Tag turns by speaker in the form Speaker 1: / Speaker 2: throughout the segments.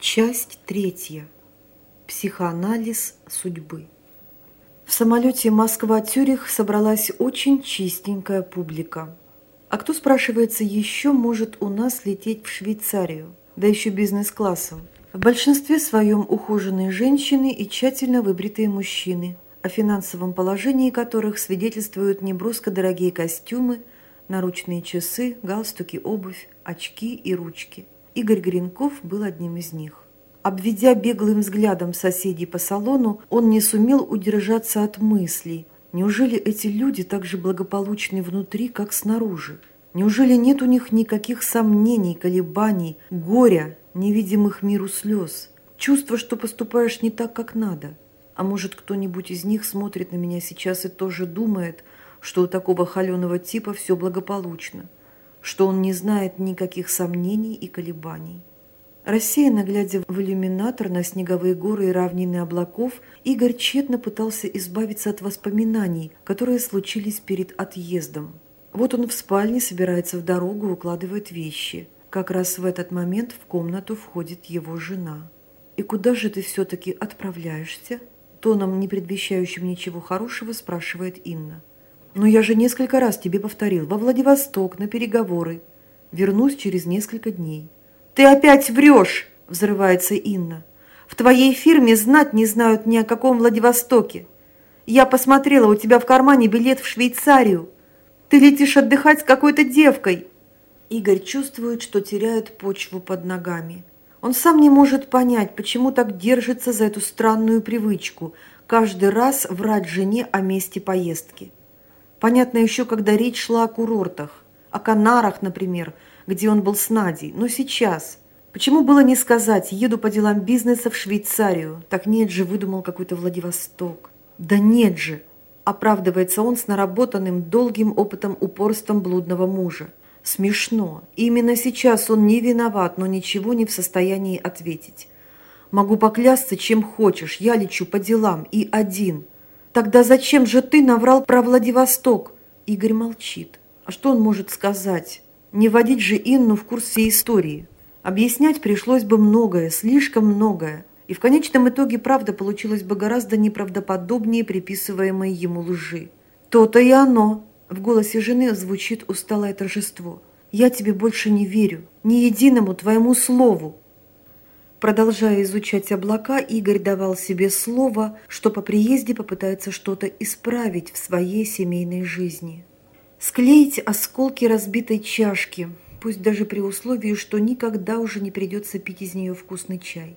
Speaker 1: Часть третья. Психоанализ судьбы. В самолете Москва-Тюрих собралась очень чистенькая публика. А кто, спрашивается, еще может у нас лететь в Швейцарию, да еще бизнес-классом? В большинстве своем ухоженные женщины и тщательно выбритые мужчины, о финансовом положении которых свидетельствуют неброско дорогие костюмы, наручные часы, галстуки, обувь, очки и ручки – Игорь Гринков был одним из них. Обведя беглым взглядом соседей по салону, он не сумел удержаться от мыслей. Неужели эти люди так же благополучны внутри, как снаружи? Неужели нет у них никаких сомнений, колебаний, горя, невидимых миру слез? Чувство, что поступаешь не так, как надо? А может, кто-нибудь из них смотрит на меня сейчас и тоже думает, что у такого холеного типа все благополучно? Что он не знает никаких сомнений и колебаний. Рассеянно глядя в иллюминатор на снеговые горы и равнины облаков, Игорь тщетно пытался избавиться от воспоминаний, которые случились перед отъездом. Вот он в спальне собирается в дорогу, укладывает вещи. Как раз в этот момент в комнату входит его жена. «И куда же ты все-таки отправляешься?» Тоном, не предвещающим ничего хорошего, спрашивает Инна. Но я же несколько раз тебе повторил, во Владивосток, на переговоры. Вернусь через несколько дней. Ты опять врешь, взрывается Инна. В твоей фирме знать не знают ни о каком Владивостоке. Я посмотрела, у тебя в кармане билет в Швейцарию. Ты летишь отдыхать с какой-то девкой. Игорь чувствует, что теряет почву под ногами. Он сам не может понять, почему так держится за эту странную привычку каждый раз врать жене о месте поездки. Понятно еще, когда речь шла о курортах, о Канарах, например, где он был с Надей. Но сейчас... Почему было не сказать «еду по делам бизнеса в Швейцарию»? Так нет же, выдумал какой-то Владивосток. Да нет же! Оправдывается он с наработанным долгим опытом упорством блудного мужа. Смешно. Именно сейчас он не виноват, но ничего не в состоянии ответить. Могу поклясться, чем хочешь, я лечу по делам и один. Тогда зачем же ты наврал про Владивосток? Игорь молчит. А что он может сказать? Не вводить же Инну в курс всей истории. Объяснять пришлось бы многое, слишком многое. И в конечном итоге правда получилась бы гораздо неправдоподобнее приписываемой ему лжи. То-то и оно. В голосе жены звучит усталое торжество. Я тебе больше не верю. Ни единому твоему слову. Продолжая изучать облака, Игорь давал себе слово, что по приезде попытается что-то исправить в своей семейной жизни. Склеить осколки разбитой чашки, пусть даже при условии, что никогда уже не придется пить из нее вкусный чай.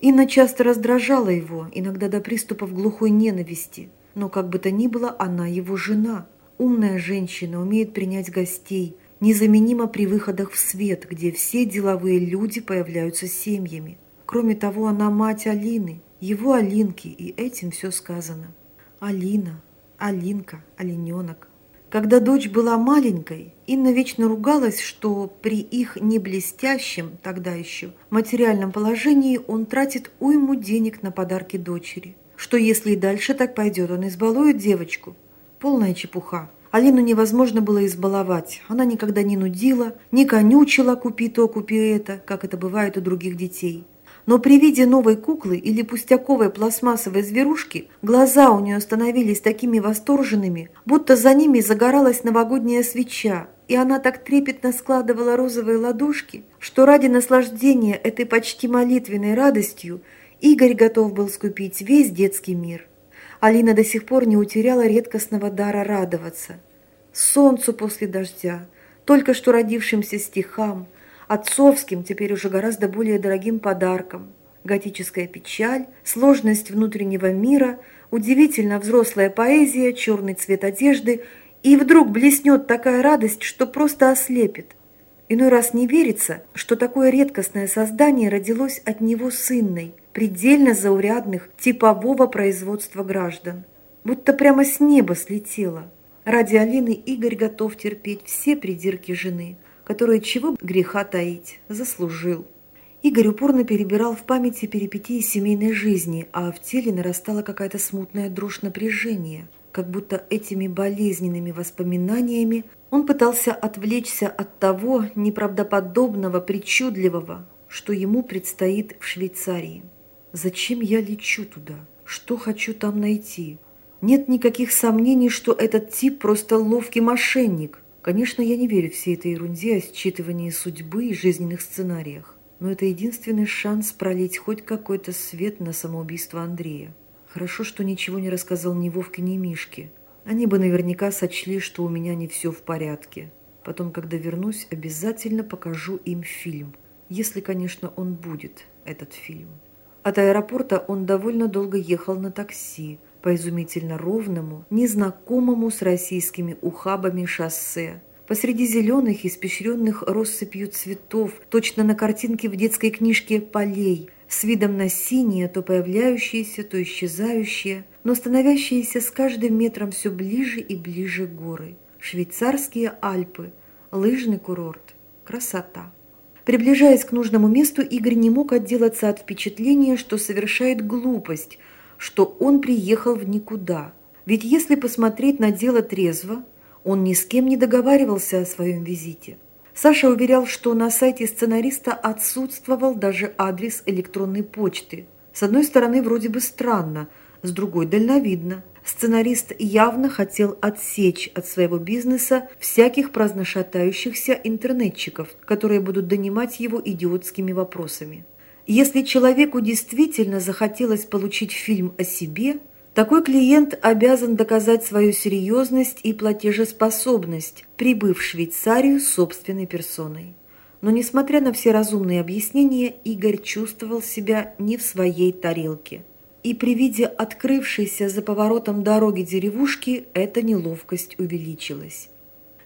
Speaker 1: Инна часто раздражала его, иногда до приступов глухой ненависти, но как бы то ни было, она его жена. Умная женщина умеет принять гостей – незаменима при выходах в свет, где все деловые люди появляются семьями. Кроме того, она мать Алины, его Алинки, и этим все сказано. Алина, Алинка, Олененок. Когда дочь была маленькой, Инна вечно ругалась, что при их неблестящем, тогда еще, материальном положении он тратит уйму денег на подарки дочери. Что если и дальше так пойдет, он избалует девочку? Полная чепуха. Алину невозможно было избаловать. Она никогда не нудила, не конючила «купи то, купи это», как это бывает у других детей. Но при виде новой куклы или пустяковой пластмассовой зверушки глаза у нее становились такими восторженными, будто за ними загоралась новогодняя свеча, и она так трепетно складывала розовые ладошки, что ради наслаждения этой почти молитвенной радостью Игорь готов был скупить весь детский мир. Алина до сих пор не утеряла редкостного дара радоваться. Солнцу после дождя, только что родившимся стихам, отцовским, теперь уже гораздо более дорогим подарком. Готическая печаль, сложность внутреннего мира, удивительно взрослая поэзия, черный цвет одежды, и вдруг блеснет такая радость, что просто ослепит. Иной раз не верится, что такое редкостное создание родилось от него с Инной, предельно заурядных, типового производства граждан. Будто прямо с неба слетело. Ради Алины Игорь готов терпеть все придирки жены, которые чего греха таить, заслужил. Игорь упорно перебирал в памяти перипетии семейной жизни, а в теле нарастала какая-то смутная дрожь напряжения, как будто этими болезненными воспоминаниями он пытался отвлечься от того неправдоподобного, причудливого, что ему предстоит в Швейцарии. Зачем я лечу туда? Что хочу там найти? Нет никаких сомнений, что этот тип просто ловкий мошенник. Конечно, я не верю всей этой ерунде о считывании судьбы и жизненных сценариях. Но это единственный шанс пролить хоть какой-то свет на самоубийство Андрея. Хорошо, что ничего не рассказал ни Вовке, ни Мишке. Они бы наверняка сочли, что у меня не все в порядке. Потом, когда вернусь, обязательно покажу им фильм. Если, конечно, он будет, этот фильм. От аэропорта он довольно долго ехал на такси, по изумительно ровному, незнакомому с российскими ухабами шоссе. Посреди зеленых, испещренных россыпью цветов, точно на картинке в детской книжке «Полей», с видом на синие, то появляющиеся, то исчезающие, но становящиеся с каждым метром все ближе и ближе горы. Швейцарские Альпы, лыжный курорт, красота. Приближаясь к нужному месту, Игорь не мог отделаться от впечатления, что совершает глупость, что он приехал в никуда. Ведь если посмотреть на дело трезво, он ни с кем не договаривался о своем визите. Саша уверял, что на сайте сценариста отсутствовал даже адрес электронной почты. С одной стороны, вроде бы странно, с другой – дальновидно. Сценарист явно хотел отсечь от своего бизнеса всяких праздношатающихся интернетчиков, которые будут донимать его идиотскими вопросами. Если человеку действительно захотелось получить фильм о себе, такой клиент обязан доказать свою серьезность и платежеспособность, прибыв в Швейцарию собственной персоной. Но, несмотря на все разумные объяснения, Игорь чувствовал себя не в своей тарелке. И при виде открывшейся за поворотом дороги деревушки эта неловкость увеличилась.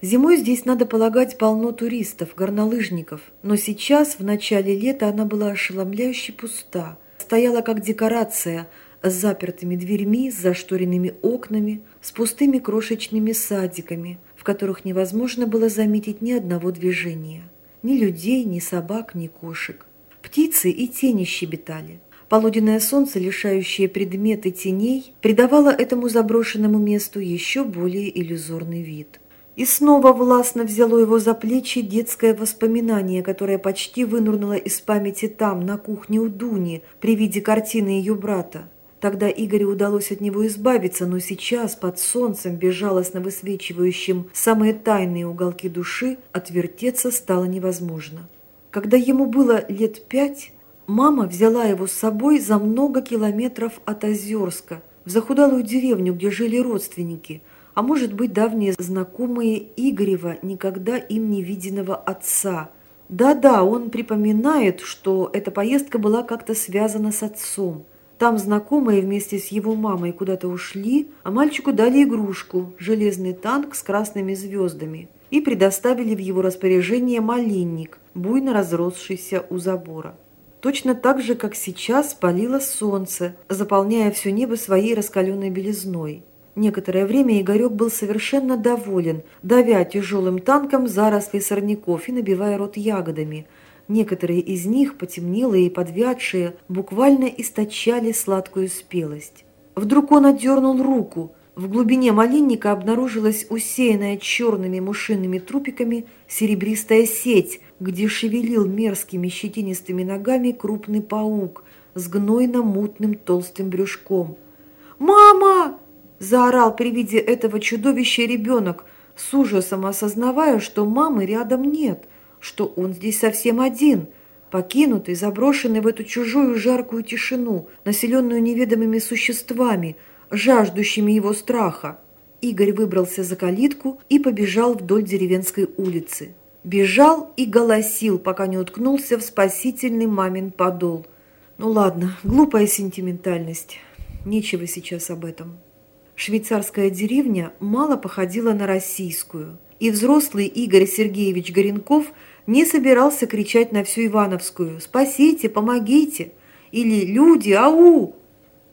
Speaker 1: Зимой здесь, надо полагать, полно туристов, горнолыжников, но сейчас, в начале лета, она была ошеломляюще пуста, стояла как декорация, с запертыми дверьми, с зашторенными окнами, с пустыми крошечными садиками, в которых невозможно было заметить ни одного движения. Ни людей, ни собак, ни кошек. Птицы и тени щебетали. Полуденное солнце, лишающее предметы теней, придавало этому заброшенному месту еще более иллюзорный вид. И снова властно взяло его за плечи детское воспоминание, которое почти вынурнуло из памяти там, на кухне у Дуни, при виде картины ее брата. Тогда Игорю удалось от него избавиться, но сейчас, под солнцем, безжалостно высвечивающим самые тайные уголки души, отвертеться стало невозможно. Когда ему было лет пять, мама взяла его с собой за много километров от Озерска, в захудалую деревню, где жили родственники – а может быть давние знакомые Игорева, никогда им не виденного отца. Да-да, он припоминает, что эта поездка была как-то связана с отцом. Там знакомые вместе с его мамой куда-то ушли, а мальчику дали игрушку – железный танк с красными звездами и предоставили в его распоряжение малинник, буйно разросшийся у забора. Точно так же, как сейчас, палило солнце, заполняя все небо своей раскаленной белизной. Некоторое время Игорек был совершенно доволен, давя тяжелым танком заросли сорняков и набивая рот ягодами. Некоторые из них, потемнелые и подвядшие, буквально источали сладкую спелость. Вдруг он отдернул руку. В глубине малинника обнаружилась усеянная черными мушиными трупиками серебристая сеть, где шевелил мерзкими щетинистыми ногами крупный паук с гнойно-мутным толстым брюшком. «Мама!» Заорал при виде этого чудовища ребенок, с ужасом осознавая, что мамы рядом нет, что он здесь совсем один, покинутый, заброшенный в эту чужую жаркую тишину, населенную неведомыми существами, жаждущими его страха. Игорь выбрался за калитку и побежал вдоль деревенской улицы. Бежал и голосил, пока не уткнулся в спасительный мамин подол. Ну ладно, глупая сентиментальность. Нечего сейчас об этом. Швейцарская деревня мало походила на российскую, и взрослый Игорь Сергеевич Горенков не собирался кричать на всю Ивановскую «Спасите, помогите!» или «Люди, ау!».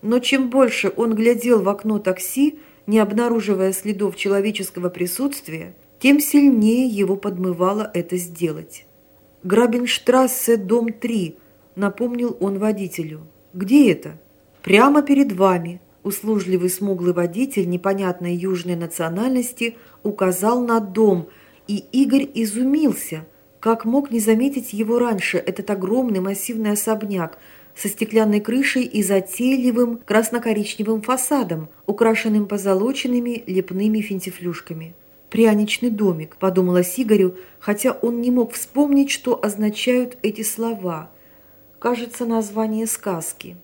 Speaker 1: Но чем больше он глядел в окно такси, не обнаруживая следов человеческого присутствия, тем сильнее его подмывало это сделать. «Грабенштрассе, дом 3», — напомнил он водителю. «Где это?» «Прямо перед вами», Услужливый смуглый водитель непонятной южной национальности указал на дом, и Игорь изумился, Как мог не заметить его раньше, этот огромный массивный особняк со стеклянной крышей и затейливым красно-коричневым фасадом, украшенным позолоченными лепными финтифлюшками? «Пряничный домик», – подумалось Игорю, хотя он не мог вспомнить, что означают эти слова. Кажется, название сказки.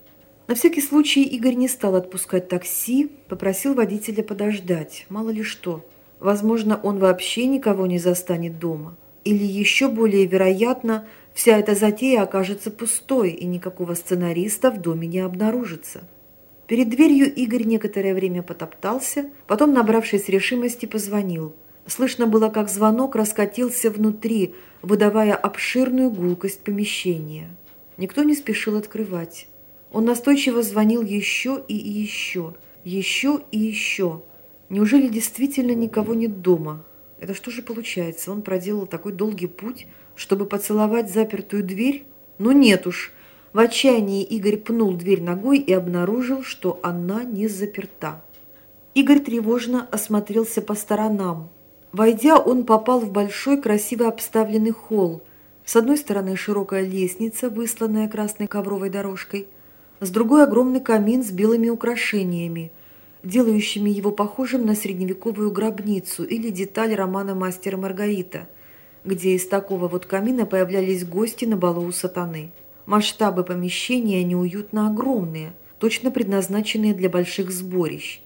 Speaker 1: На всякий случай Игорь не стал отпускать такси, попросил водителя подождать, мало ли что. Возможно, он вообще никого не застанет дома. Или еще более вероятно, вся эта затея окажется пустой, и никакого сценариста в доме не обнаружится. Перед дверью Игорь некоторое время потоптался, потом, набравшись решимости, позвонил. Слышно было, как звонок раскатился внутри, выдавая обширную гулкость помещения. Никто не спешил открывать. Он настойчиво звонил еще и еще, еще и еще. Неужели действительно никого нет дома? Это что же получается? Он проделал такой долгий путь, чтобы поцеловать запертую дверь? Ну нет уж. В отчаянии Игорь пнул дверь ногой и обнаружил, что она не заперта. Игорь тревожно осмотрелся по сторонам. Войдя, он попал в большой красиво обставленный холл. С одной стороны широкая лестница, высланная красной ковровой дорожкой, с другой огромный камин с белыми украшениями, делающими его похожим на средневековую гробницу или деталь романа «Мастера Маргарита», где из такого вот камина появлялись гости на балу у сатаны. Масштабы помещения неуютно огромные, точно предназначенные для больших сборищ.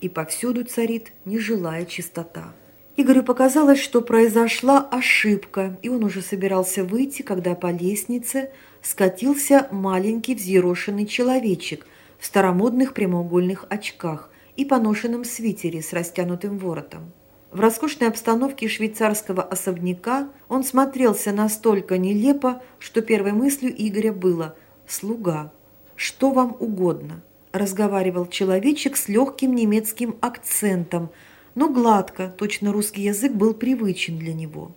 Speaker 1: И повсюду царит нежилая чистота. Игорю показалось, что произошла ошибка, и он уже собирался выйти, когда по лестнице скатился маленький взъерошенный человечек в старомодных прямоугольных очках и поношенном свитере с растянутым воротом. В роскошной обстановке швейцарского особняка он смотрелся настолько нелепо, что первой мыслью Игоря было «слуга». «Что вам угодно?» – разговаривал человечек с легким немецким акцентом – но гладко, точно русский язык был привычен для него.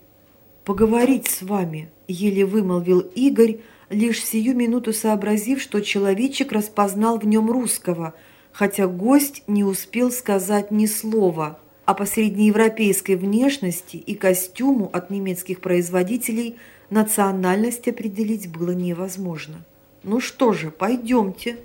Speaker 1: «Поговорить с вами», – еле вымолвил Игорь, лишь сию минуту сообразив, что человечек распознал в нем русского, хотя гость не успел сказать ни слова, а по среднеевропейской внешности и костюму от немецких производителей национальность определить было невозможно. «Ну что же, пойдемте»,